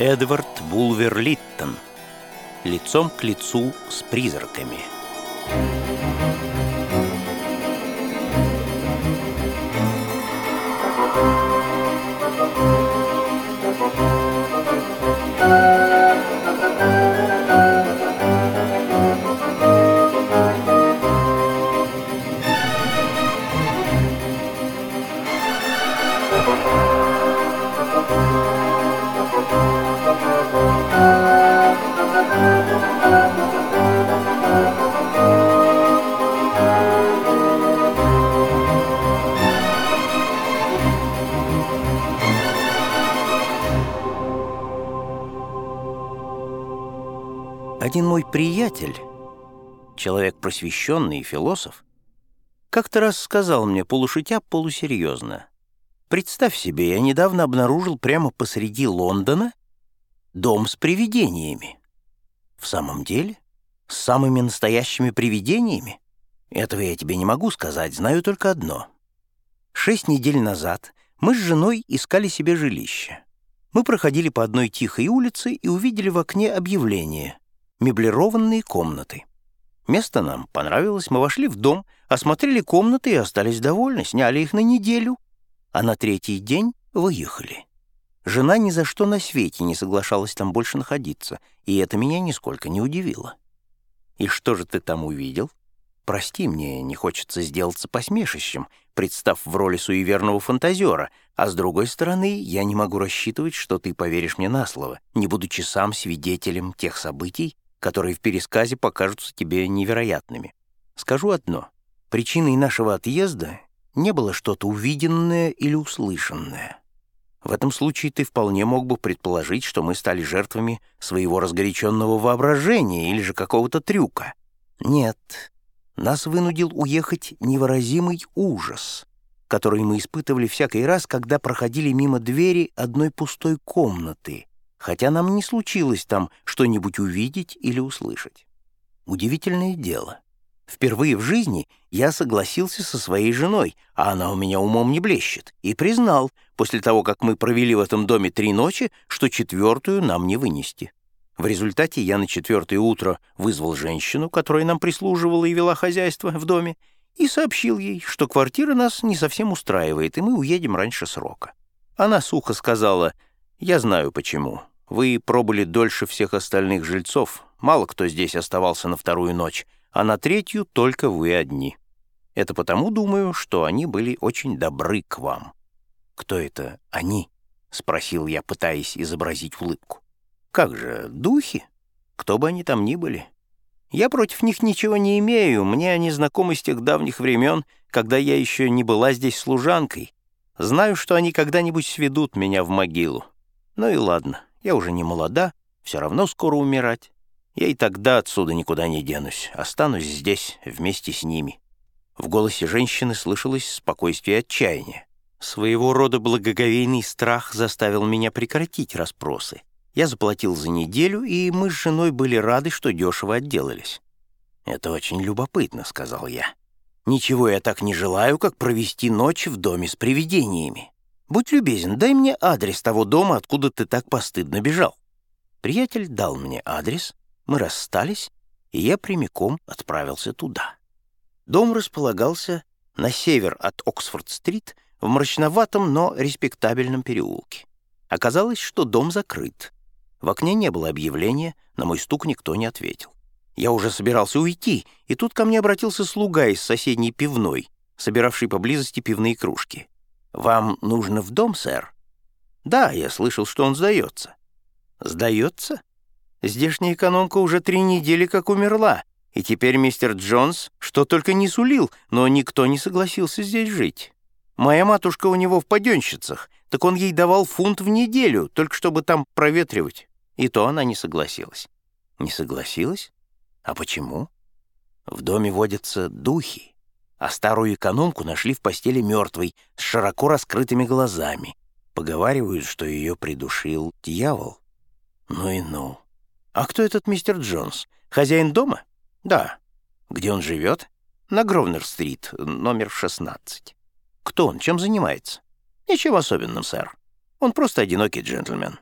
Эдвард Булвер Литтон. Лицом к лицу с призраками. Один мой приятель, человек просвещенный и философ, как-то раз сказал мне полушутя полусерьезно. Представь себе, я недавно обнаружил прямо посреди Лондона дом с привидениями. В самом деле? С самыми настоящими привидениями? Этого я тебе не могу сказать, знаю только одно. Шесть недель назад мы с женой искали себе жилище. Мы проходили по одной тихой улице и увидели в окне объявление меблированные комнаты. Место нам понравилось, мы вошли в дом, осмотрели комнаты и остались довольны, сняли их на неделю, а на третий день выехали. Жена ни за что на свете не соглашалась там больше находиться, и это меня нисколько не удивило. «И что же ты там увидел?» «Прости, мне не хочется сделаться посмешищем, представ в роли суеверного фантазера, а с другой стороны, я не могу рассчитывать, что ты поверишь мне на слово, не будучи сам свидетелем тех событий, которые в пересказе покажутся тебе невероятными. Скажу одно. Причиной нашего отъезда не было что-то увиденное или услышанное. В этом случае ты вполне мог бы предположить, что мы стали жертвами своего разгоряченного воображения или же какого-то трюка. Нет, нас вынудил уехать невыразимый ужас, который мы испытывали всякий раз, когда проходили мимо двери одной пустой комнаты, хотя нам не случилось там что-нибудь увидеть или услышать. Удивительное дело. Впервые в жизни я согласился со своей женой, а она у меня умом не блещет, и признал, после того, как мы провели в этом доме три ночи, что четвертую нам не вынести. В результате я на четвертое утро вызвал женщину, которая нам прислуживала и вела хозяйство в доме, и сообщил ей, что квартира нас не совсем устраивает, и мы уедем раньше срока. Она сухо сказала, «Я знаю почему. Вы пробыли дольше всех остальных жильцов, мало кто здесь оставался на вторую ночь, а на третью только вы одни. Это потому, думаю, что они были очень добры к вам». «Кто это они?» — спросил я, пытаясь изобразить улыбку. «Как же, духи? Кто бы они там ни были. Я против них ничего не имею, мне они знакомы с тех давних времен, когда я еще не была здесь служанкой. Знаю, что они когда-нибудь сведут меня в могилу. Ну и ладно, я уже не молода, все равно скоро умирать. Я и тогда отсюда никуда не денусь, останусь здесь вместе с ними». В голосе женщины слышалось спокойствие и отчаяние. Своего рода благоговейный страх заставил меня прекратить расспросы. Я заплатил за неделю, и мы с женой были рады, что дешево отделались. «Это очень любопытно», — сказал я. «Ничего я так не желаю, как провести ночь в доме с привидениями. Будь любезен, дай мне адрес того дома, откуда ты так постыдно бежал». Приятель дал мне адрес, мы расстались, и я прямиком отправился туда. Дом располагался на север от Оксфорд-стрит в мрачноватом, но респектабельном переулке. Оказалось, что дом закрыт. В окне не было объявления, на мой стук никто не ответил. Я уже собирался уйти, и тут ко мне обратился слуга из соседней пивной, собиравший поблизости пивные кружки. «Вам нужно в дом, сэр?» «Да, я слышал, что он сдается». «Сдается? Здешняя экономка уже три недели как умерла, и теперь мистер Джонс что только не сулил, но никто не согласился здесь жить. Моя матушка у него в паденщицах, так он ей давал фунт в неделю, только чтобы там проветривать. И то она не согласилась». «Не согласилась? А почему?» «В доме водятся духи а старую экономку нашли в постели мертвой, с широко раскрытыми глазами. Поговаривают, что ее придушил дьявол. Ну и ну. А кто этот мистер Джонс? Хозяин дома? Да. Где он живет? На Гровнер-стрит, номер 16. Кто он? Чем занимается? Ничем особенным, сэр. Он просто одинокий джентльмен.